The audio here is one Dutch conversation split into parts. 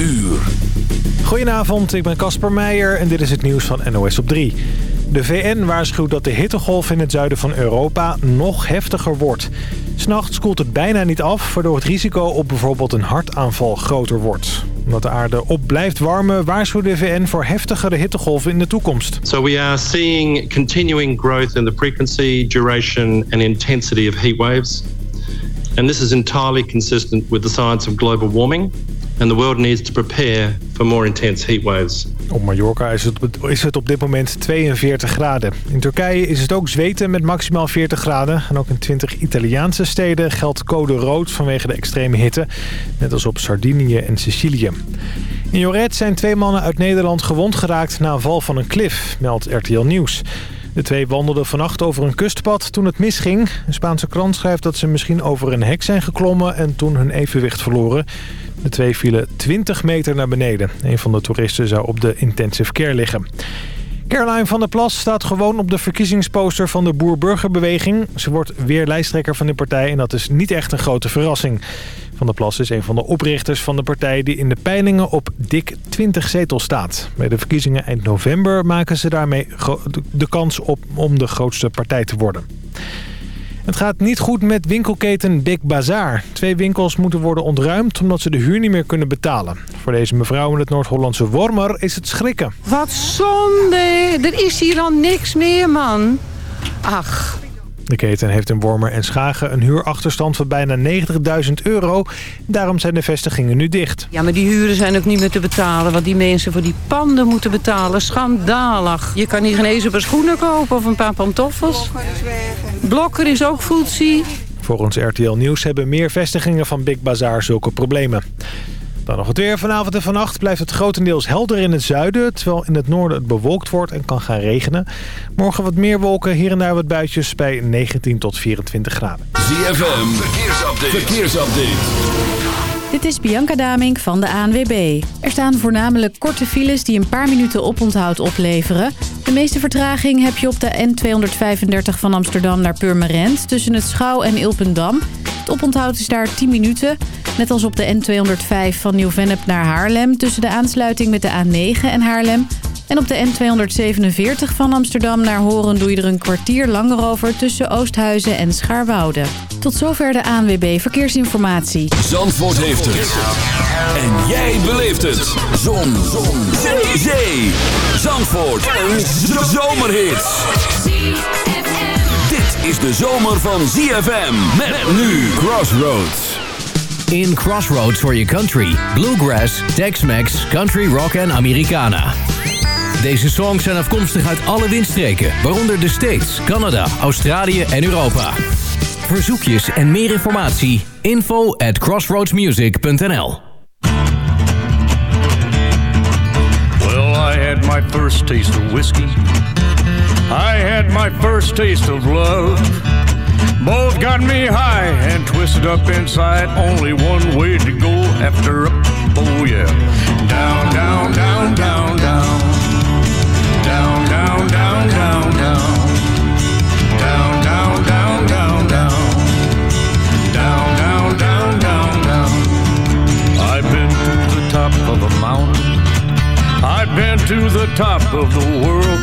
uur. Goedenavond, ik ben Casper Meijer en dit is het nieuws van NOS op 3. De VN waarschuwt dat de hittegolf in het zuiden van Europa nog heftiger wordt. S'nachts koelt het bijna niet af, waardoor het risico op bijvoorbeeld een hartaanval groter wordt. Omdat de aarde op blijft warmen, waarschuwt de VN voor heftigere hittegolven in de toekomst. So we are seeing continuing growth in the frequency, duration and intensity of heat waves. And this is entirely consistent with the science of global warming. And the world needs to prepare for more intense heat waves. Op Mallorca is het, is het op dit moment 42 graden. In Turkije is het ook zweten met maximaal 40 graden. En ook in 20 Italiaanse steden geldt code rood vanwege de extreme hitte. Net als op Sardinië en Sicilië. In Joret zijn twee mannen uit Nederland gewond geraakt na een val van een klif, meldt RTL Nieuws. De twee wandelden vannacht over een kustpad toen het misging. Een Spaanse krant schrijft dat ze misschien over een hek zijn geklommen en toen hun evenwicht verloren. De twee vielen 20 meter naar beneden. Een van de toeristen zou op de intensive care liggen. Caroline van der Plas staat gewoon op de verkiezingsposter van de Boer-Burgerbeweging. Ze wordt weer lijsttrekker van de partij en dat is niet echt een grote verrassing. Van der Plas is een van de oprichters van de partij die in de peilingen op dik 20 zetels staat. Bij de verkiezingen eind november maken ze daarmee de kans op om de grootste partij te worden. Het gaat niet goed met winkelketen Big Bazaar. Twee winkels moeten worden ontruimd omdat ze de huur niet meer kunnen betalen. Voor deze mevrouw in het Noord-Hollandse Wormer is het schrikken. Wat zonde! Er is hier al niks meer, man. Ach, de keten heeft in Wormer en Schagen een huurachterstand van bijna 90.000 euro. Daarom zijn de vestigingen nu dicht. Ja, maar die huren zijn ook niet meer te betalen. Wat die mensen voor die panden moeten betalen. Schandalig. Je kan hier geen eens een paar schoenen kopen of een paar pantoffels. Blokker is ook voetzie. Volgens RTL Nieuws hebben meer vestigingen van Big Bazaar zulke problemen. Dan nog het weer. Vanavond en vannacht blijft het grotendeels helder in het zuiden... terwijl in het noorden het bewolkt wordt en kan gaan regenen. Morgen wat meer wolken, hier en daar wat buitjes bij 19 tot 24 graden. ZFM, verkeersupdate. verkeersupdate. Dit is Bianca Damink van de ANWB. Er staan voornamelijk korte files die een paar minuten oponthoud opleveren. De meeste vertraging heb je op de N235 van Amsterdam naar Purmerend... tussen het Schouw en Ilpendam. Het oponthoud is daar 10 minuten. Net als op de N205 van Nieuw-Vennep naar Haarlem... tussen de aansluiting met de A9 en Haarlem... En op de N247 van Amsterdam naar Horen doe je er een kwartier langer over tussen Oosthuizen en Schaarwoude. Tot zover de ANWB Verkeersinformatie. Zandvoort heeft het. En jij beleeft het. Zon. Zon. Zee. Zee. Zandvoort. Een zomerhit. Dit is de zomer van ZFM. Met nu Crossroads. In Crossroads for your country. Bluegrass, Tex-Mex, Country Rock en Americana. Deze songs zijn afkomstig uit alle windstreken, waaronder de States, Canada, Australië en Europa. Verzoekjes en meer informatie, info at crossroadsmusic.nl Well, I had my first taste of whiskey. I had my first taste of love. Both got me high and twisted up inside. Only one way to go after up. Oh yeah. Down, down, down, down. down, of a mountain. I've been to the top of the world.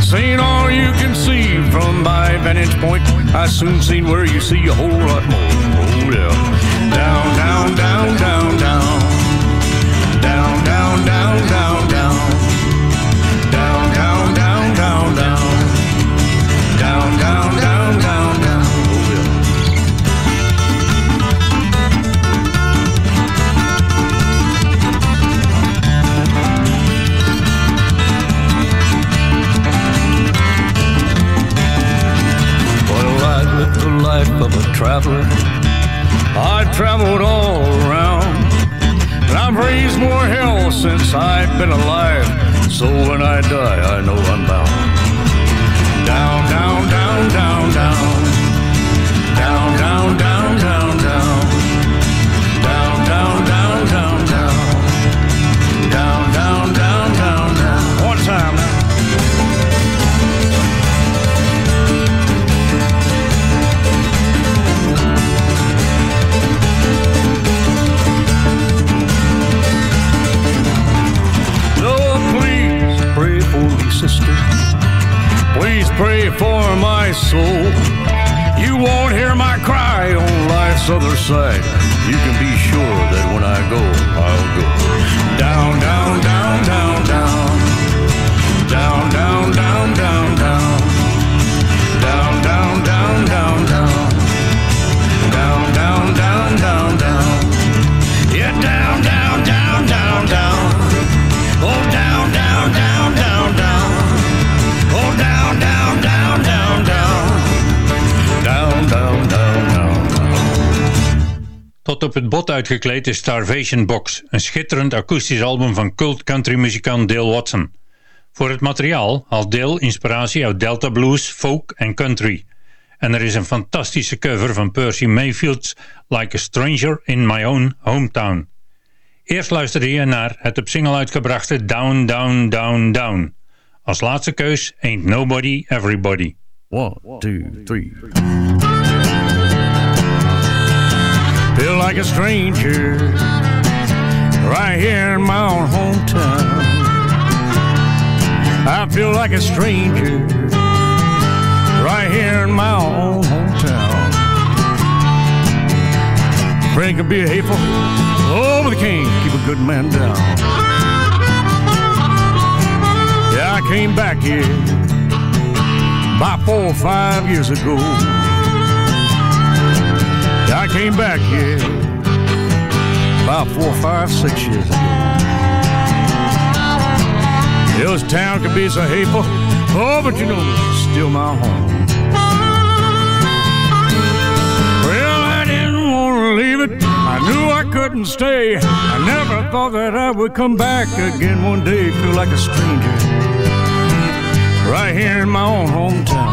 Seen all you can see from my vantage point. I soon seen where you see a whole lot more. Oh yeah. Down, down, down, down. Down, down, down, down, down. Of a traveler. I've traveled all around, and I've raised more hell since I've been alive. So when I die, I know I'm bound. Down, down, down, down, down. Down, Please pray for my soul. You won't hear my cry on life's other side. You can be sure that when I go, I'll go down, down, down, down, Op het bot uitgekleed is Starvation Box, een schitterend akoestisch album van cult countrymuzikant Dale Watson. Voor het materiaal haalt Dale inspiratie uit Delta Blues, folk en country. En er is een fantastische cover van Percy Mayfield's Like a Stranger in My Own Hometown. Eerst luisterde je naar het op single uitgebrachte Down, Down, Down, Down. Als laatste keus Ain't Nobody Everybody. One, two, three. Feel like a stranger right here in my own hometown. I feel like a stranger right here in my own hometown. Friend can be hateful, oh, but they can't keep a good man down. Yeah, I came back here about four or five years ago. I came back here about four, five, six years ago. This town could be so hateful, oh, but you know, still my home. Well, I didn't want to leave it. I knew I couldn't stay. I never thought that I would come back again one day, feel like a stranger right here in my own hometown.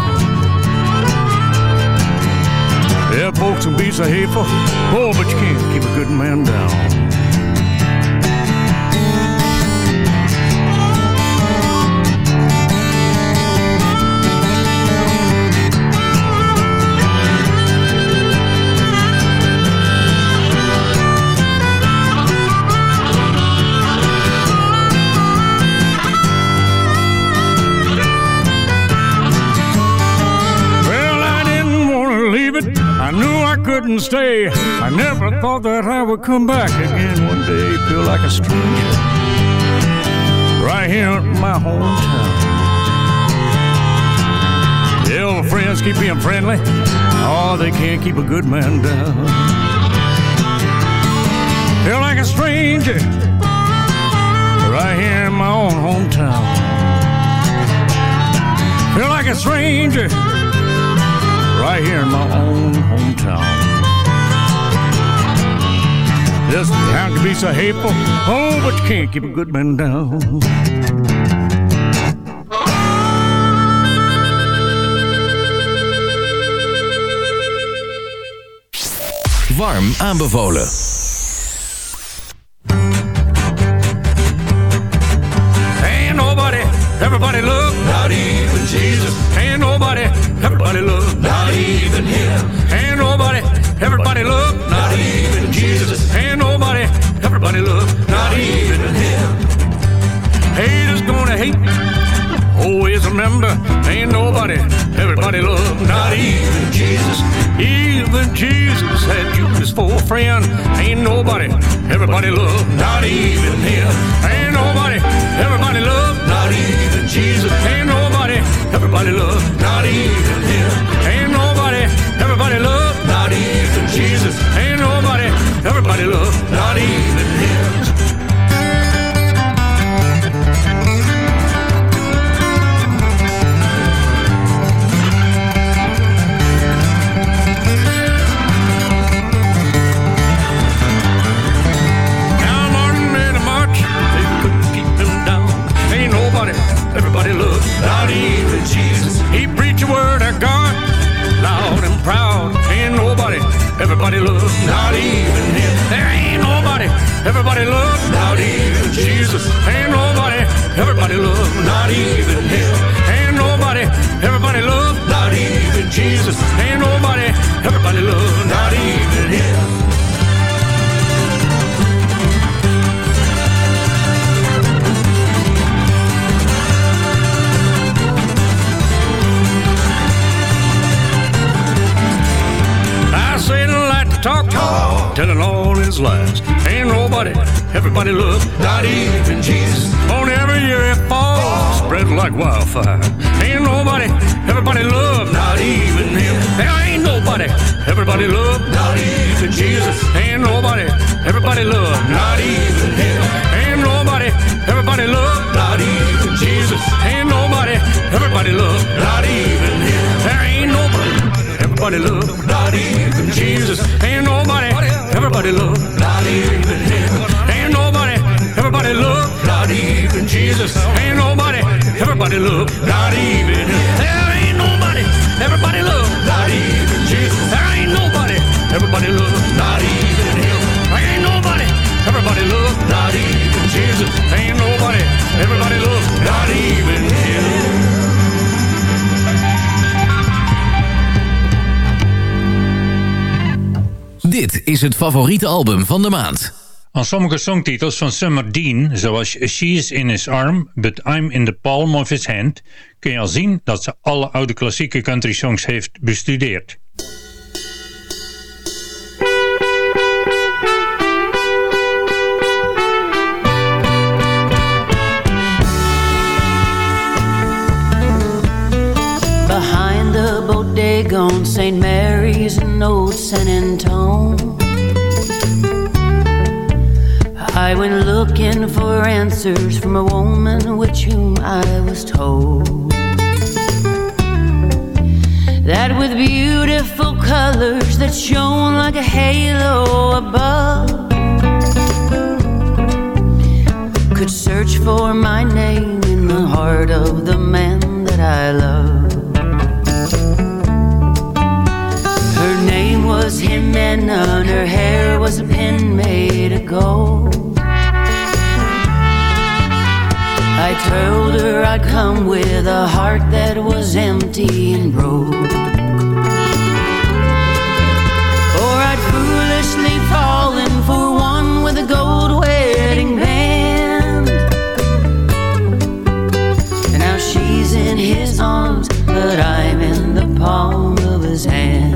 Yeah, folks be so hateful, oh, but you can't keep a good man down. Couldn't stay. I never thought that I would come back again one day. Feel like a stranger right here in my hometown. Yeah, the friends keep being friendly. Oh, they can't keep a good man down. Feel like a stranger right here in my own hometown. Feel like a stranger right here in my own hometown. This town can be so hateful, oh, but you can't keep a good man down. Warm aanbevolen. Is het favoriete album van de maand. Aan sommige songtitels van Summer Dean, zoals She is in his arm, but I'm in the palm of his hand, kun je al zien dat ze alle oude klassieke country songs heeft bestudeerd. Behind the bodega on St. Mary's in Old San Antone. I went looking for answers from a woman which whom I was told that with beautiful colors that shone like a halo above could search for my name in the heart of the man that I love. Her name was Jimena, and her hair was a pin made of gold. I told her I'd come with a heart that was empty and broke. Or I'd foolishly fallen for one with a gold wedding band. And now she's in his arms, but I'm in the palm of his hand.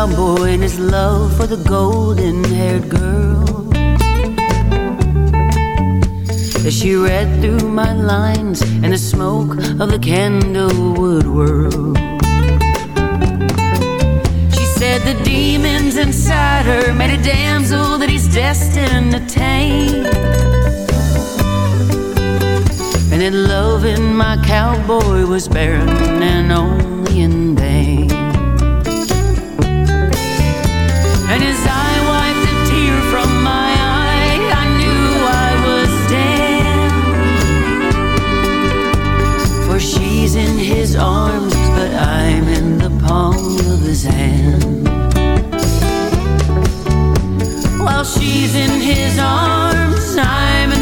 Cowboy and his love for the golden haired girl. As she read through my lines and the smoke of the candlewood world. She said the demons inside her made a damsel that he's destined to tame. And that loving my cowboy was barren and only in vain. His hand. While she's in his arms, I'm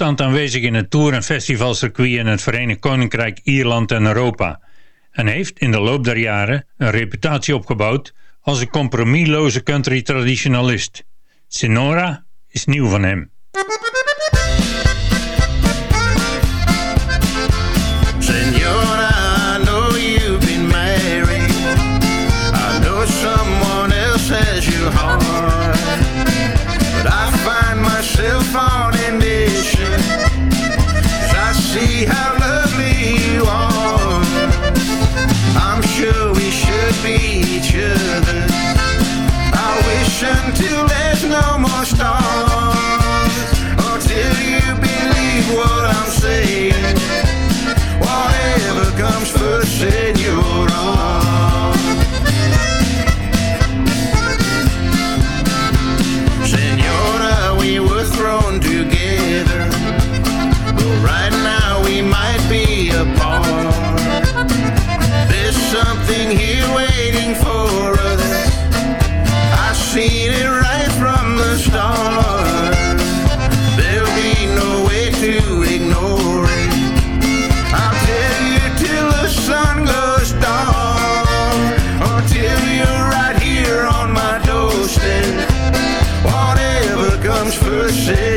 constant aanwezig in het tour- en festivalcircuit in het Verenigd Koninkrijk, Ierland en Europa. En heeft in de loop der jaren een reputatie opgebouwd als een compromisloze country traditionalist. Sonora is nieuw van hem. worship.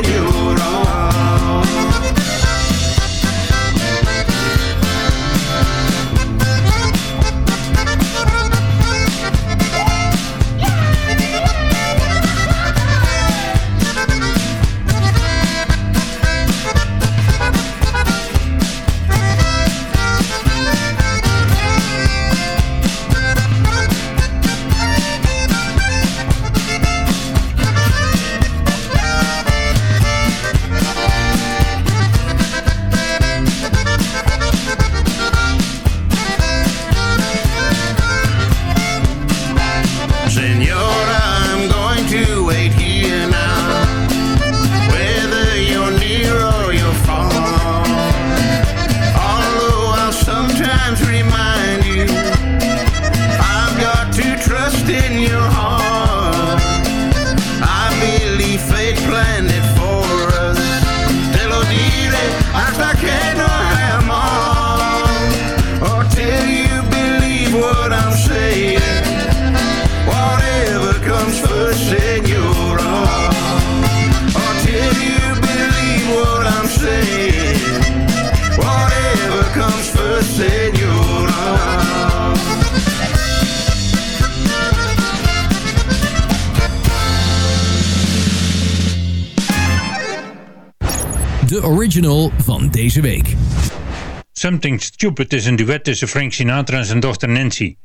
Stupid is een duet tussen Frank Sinatra en zijn dochter Nancy.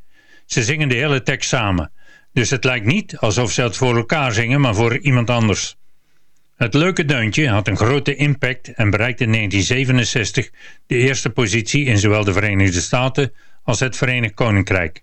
Ze zingen de hele tekst samen. Dus het lijkt niet alsof ze het voor elkaar zingen, maar voor iemand anders. Het leuke deuntje had een grote impact en bereikte in 1967 de eerste positie in zowel de Verenigde Staten als het Verenigd Koninkrijk.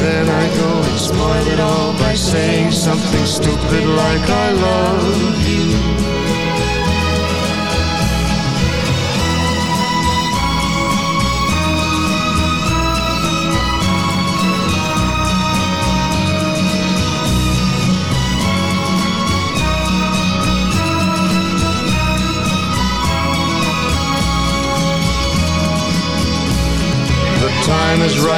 Then I go and spoil it all by saying something stupid like I love you.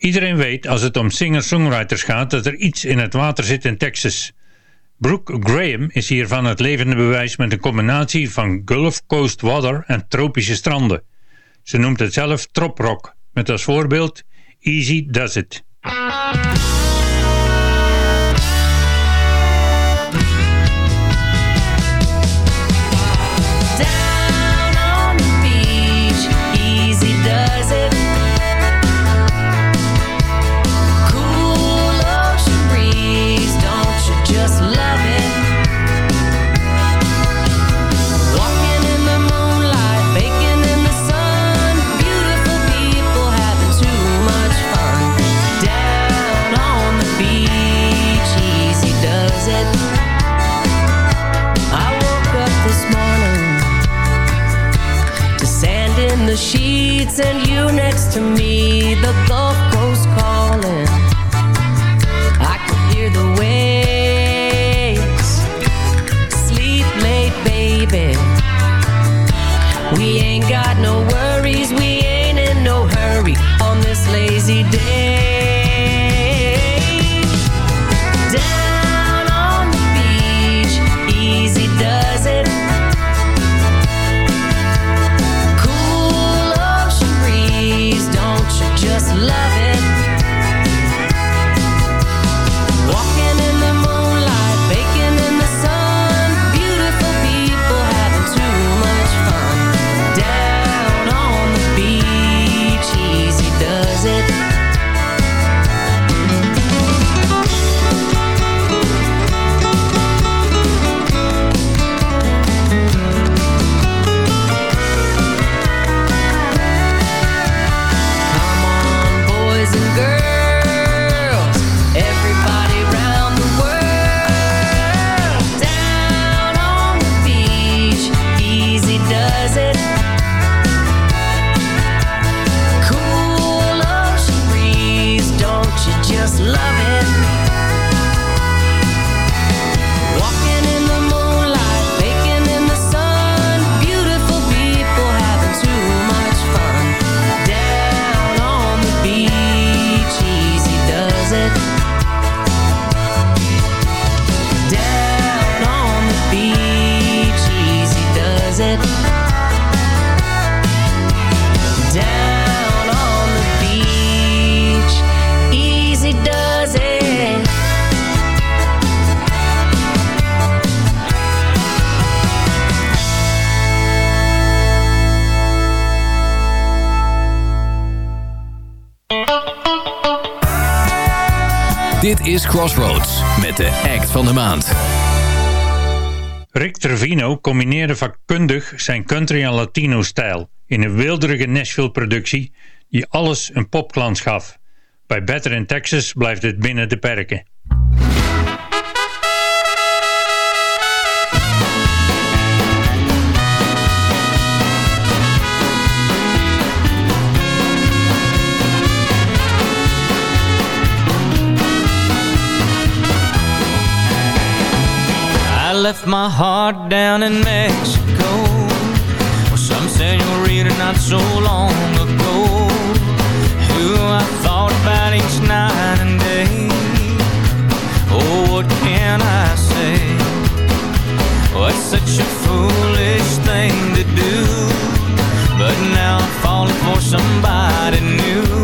Iedereen weet als het om singer-songwriters gaat dat er iets in het water zit in Texas. Brooke Graham is hiervan het levende bewijs met een combinatie van Gulf Coast water en tropische stranden. Ze noemt het zelf trop rock, met als voorbeeld Easy Does It. And you next to me, Dit is Crossroads met de act van de maand. Rick Trevino combineerde vakkundig zijn country en latino stijl in een weelderige Nashville productie die alles een popglans gaf. Bij Better in Texas blijft het binnen de perken. left my heart down in Mexico well, Some senorita not so long ago Who I thought about each night and day. Oh, what can I say? What's oh, such a foolish thing to do? But now I'm falling for somebody new.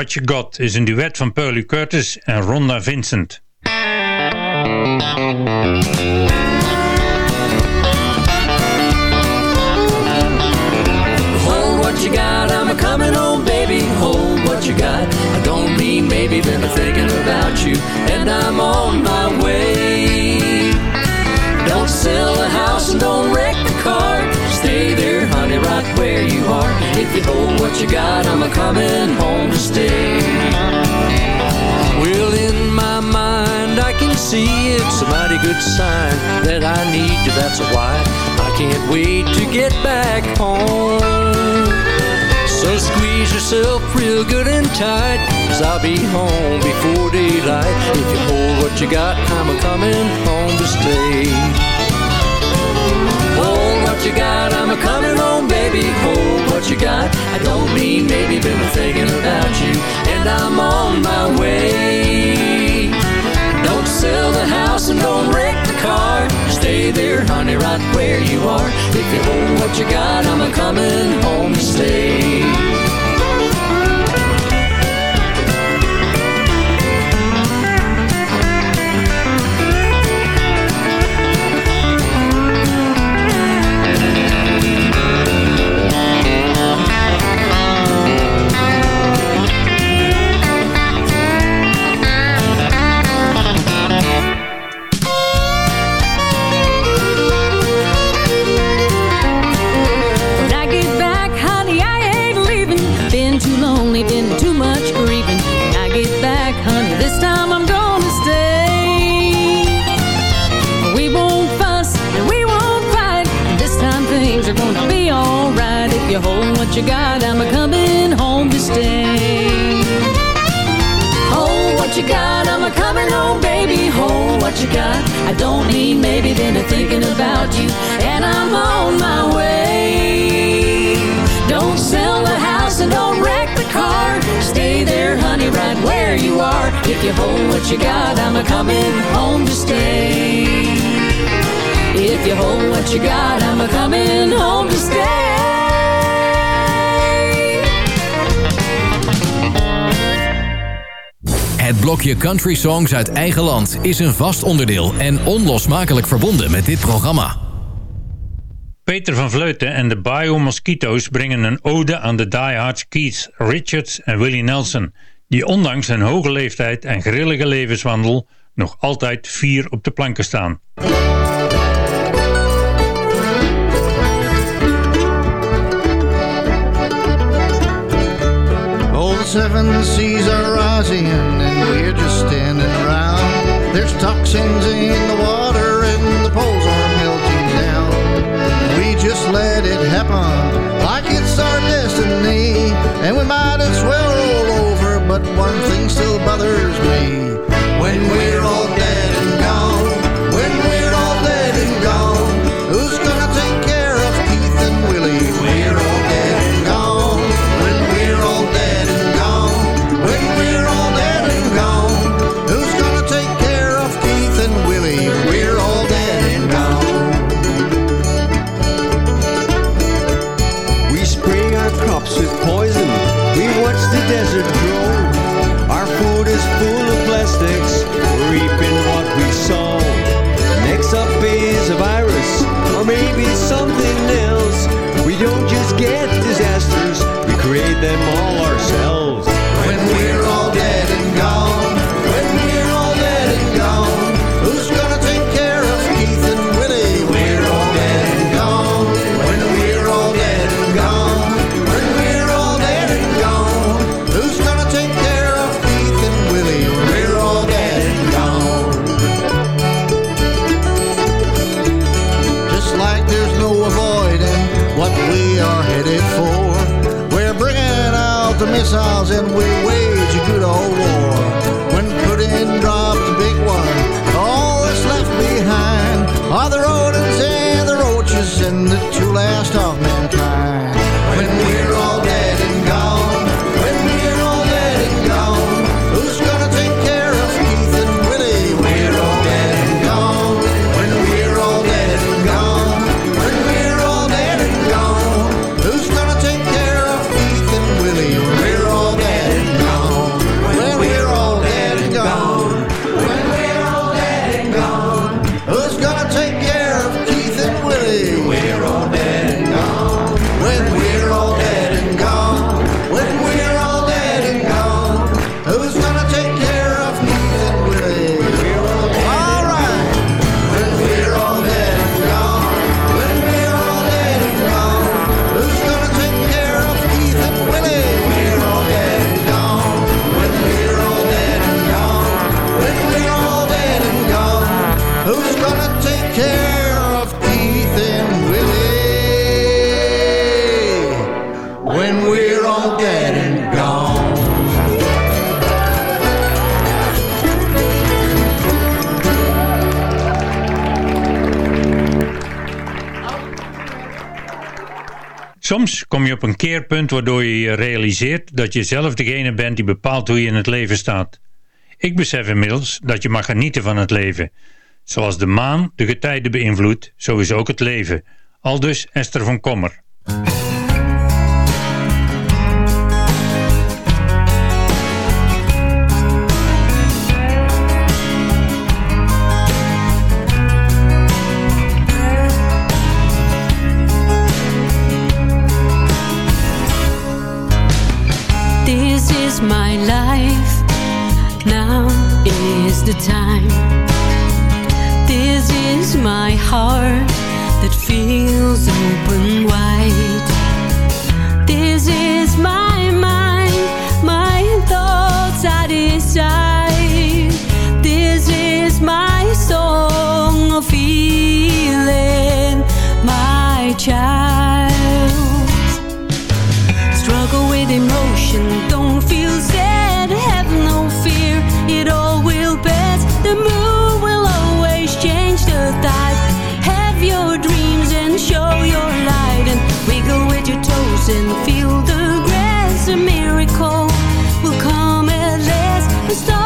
What You Got is een duet van Pearlie Curtis en Rhonda Vincent. Hold what you got, I'm a coming home, baby. Hold what you got. I don't mean maybe, been thinking about you, and I'm on my If you hold what you got, I'm a coming home to stay. Well, in my mind, I can see it's a mighty good sign that I need you. That's why I can't wait to get back home. So squeeze yourself real good and tight, cause I'll be home before daylight. If you hold what you got, I'm a coming home to stay. You got, I'm a coming home, baby. Hold what you got. I don't mean maybe, been thinking about you, and I'm on my way. Don't sell the house and don't wreck the car. Stay there, honey, right where you are. If you hold what you got, I'm a coming home to stay. country songs uit eigen land is een vast onderdeel en onlosmakelijk verbonden met dit programma. Peter van Vleuten en de Bio Mosquitos brengen een ode aan de diehards Keith Richards en Willie Nelson, die ondanks hun hoge leeftijd en grillige levenswandel nog altijd vier op de planken staan. seven seas are rising we're just standing around. There's toxins in the water and the poles are melting down. We just let it happen like it's our destiny, and we might as well roll over. But one thing still bothers me when we're all dead. op een keerpunt waardoor je je realiseert dat je zelf degene bent die bepaalt hoe je in het leven staat. Ik besef inmiddels dat je mag genieten van het leven. Zoals de maan de getijden beïnvloedt, zo is ook het leven. Aldus Esther van Kommer. emotion. Don't feel sad, have no fear. It all will pass. The mood will always change the tide. Have your dreams and show your light. And wiggle with your toes and feel the grass. A miracle will come at last.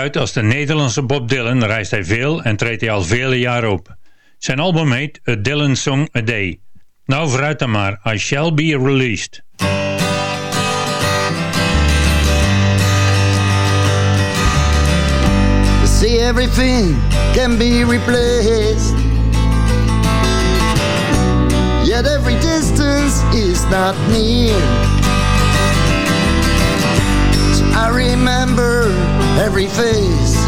als de Nederlandse Bob Dylan reist hij veel en treedt hij al vele jaren op. Zijn album heet A Dylan Song A Day. Nou vooruit dan maar, I Shall Be Released. See everything can be replaced Yet every distance is not near I remember every face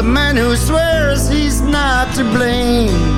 a man who swears he's not to blame.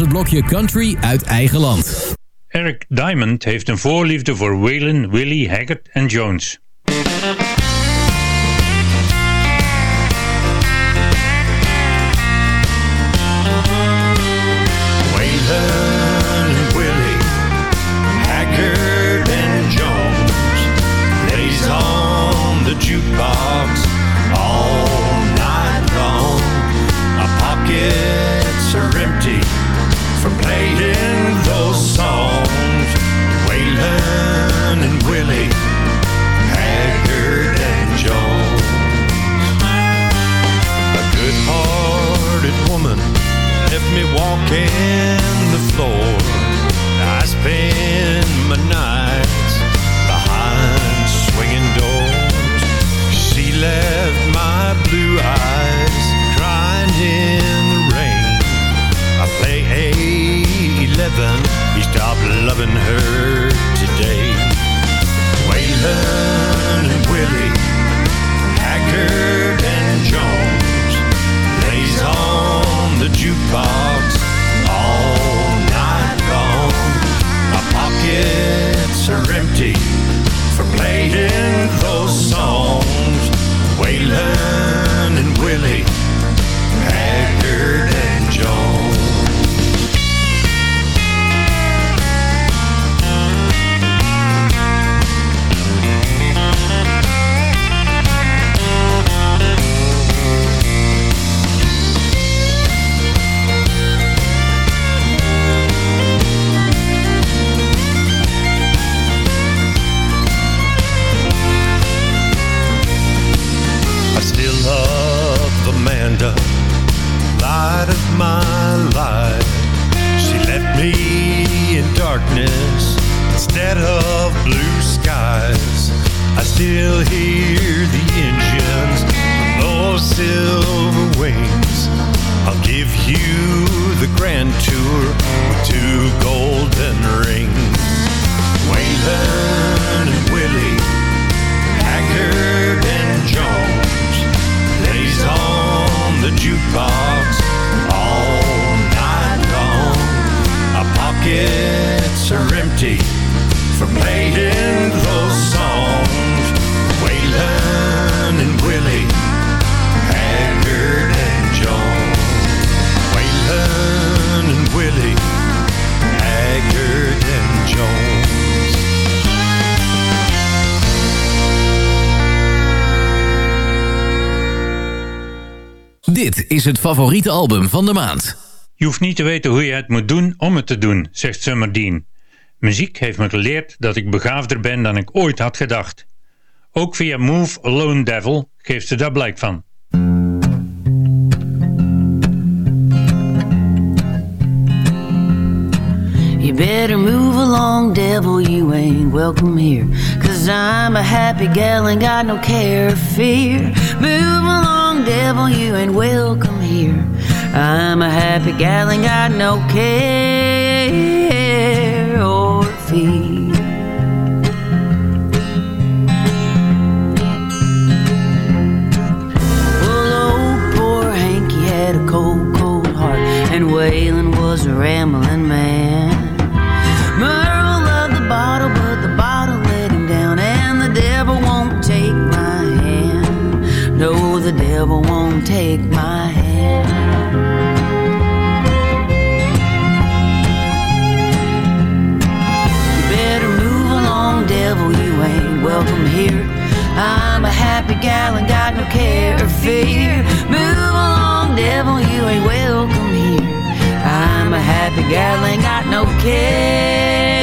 Het blokje Country uit eigen land. Eric Diamond heeft een voorliefde voor Waylon, Willie, Haggard en Jones. From playing those songs. Waylon and Willie, Haggard and Jones. Waylon and Willie, Haggard and Jones. Dit is het favoriete album van de maand. Je hoeft niet te weten hoe je het moet doen om het te doen, zegt Summer Dean. Muziek heeft me geleerd dat ik begaafder ben dan ik ooit had gedacht. Ook via Move Alone Devil geeft ze daar blijk van. You better move along, devil, you ain't welcome here. Cause I'm a happy gal and got no care or fear. Move along, devil, you ain't welcome here. I'm a happy gal and got no care or fear. Well, old poor Hank, he had a cold, cold heart, and Waylon was a rambling man. Merle loved the bottle, but the bottle let him down, and the devil won't take my hand. No, the devil won't take my welcome here. I'm a happy gal and got no care or fear. Move along, devil, you ain't welcome here. I'm a happy gal, and got no care.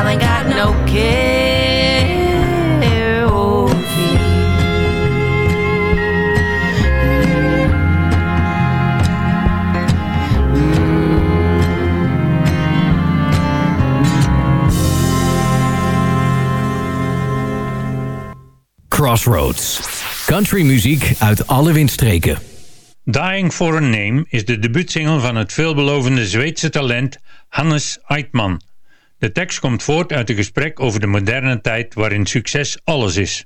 child ain't got no care Crossroads. Uit alle windstreken. Dying for a Name is de debuutsingle van het veelbelovende Zweedse talent Hannes Eitman de tekst komt voort uit een gesprek over de moderne tijd waarin succes alles is.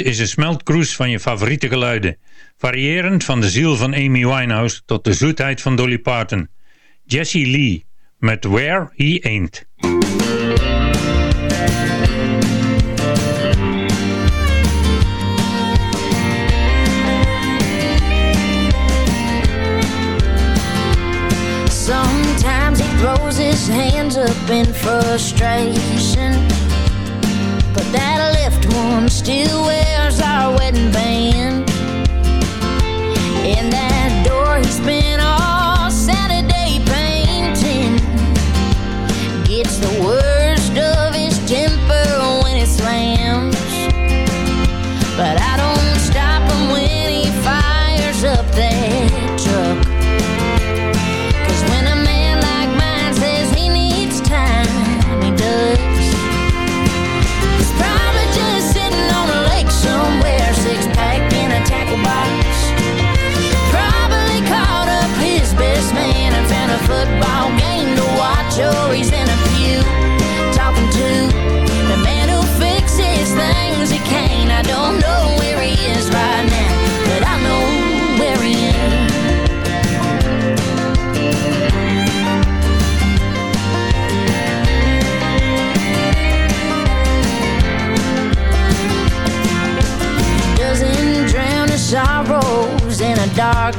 Is een smeltkroes van je favoriete geluiden, variërend van de ziel van Amy Winehouse tot de zoetheid van Dolly Parton. Jessie Lee met Where He Ain't. Sometimes he throws his hands up in frustration. on still wears our wedding band. And that door he's been he's in a few. talking to the man who fixes things he can't. I don't know where he is right now, but I know where he is. doesn't drown his sorrows in a dark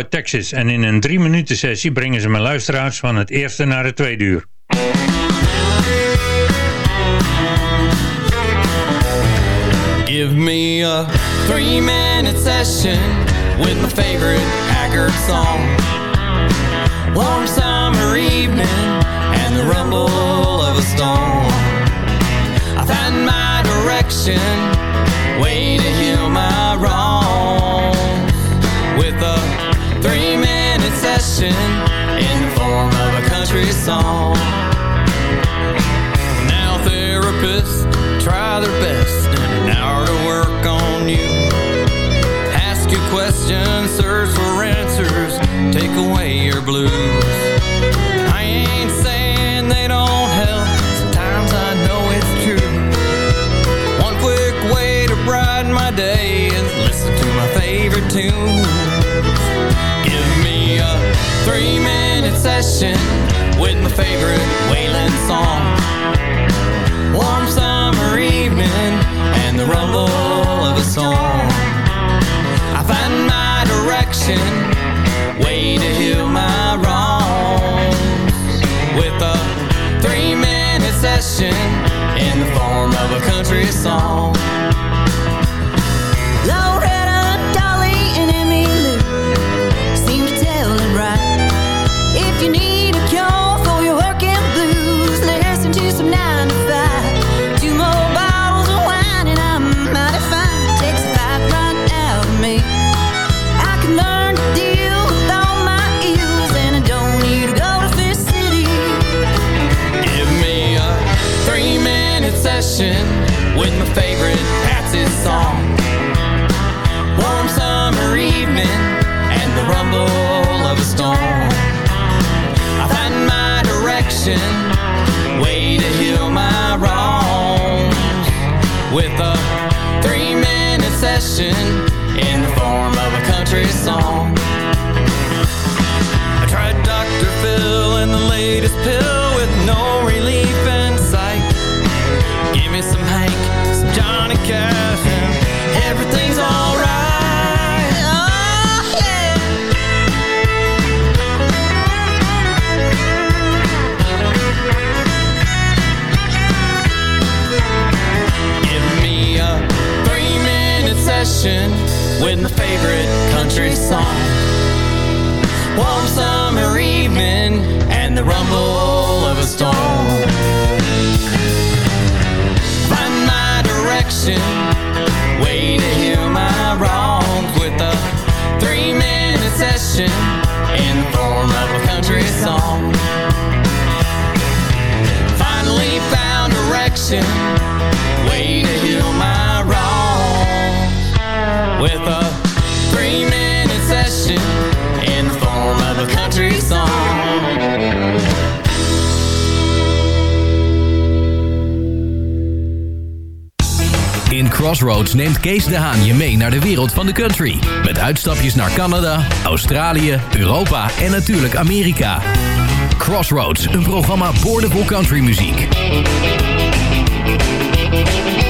uit Texas en in een drie minuten sessie brengen ze mijn luisteraars van het eerste naar het tweede uur. Give me a three minute session with my favorite Haggard song. Warm summer evening and the rumble of a storm. I find my direction, way to heal away your blues. I ain't saying they don't help, sometimes I know it's true. One quick way to brighten my day is listen to my favorite tunes. Give me a three minute session with my favorite Waylon song. Warm summer evening and the rumble of a song. I find my direction, way to heal my wrongs with a three-minute session in the form of a country song. With a three-minute session in the form of a country song. I tried Dr. Phil and the latest pill with my favorite country song. Warm summer evening and the rumble of a storm. Find my direction, way to heal my wrongs with a three-minute session in the form of a country song. Finally found direction, way to heal my with a three-minute session in the form of a country song. In Crossroads neemt Kees de Haan je mee naar de wereld van de country. Met uitstapjes naar Canada, Australië, Europa en natuurlijk Amerika. Crossroads, een programma boordevol countrymuziek. Tot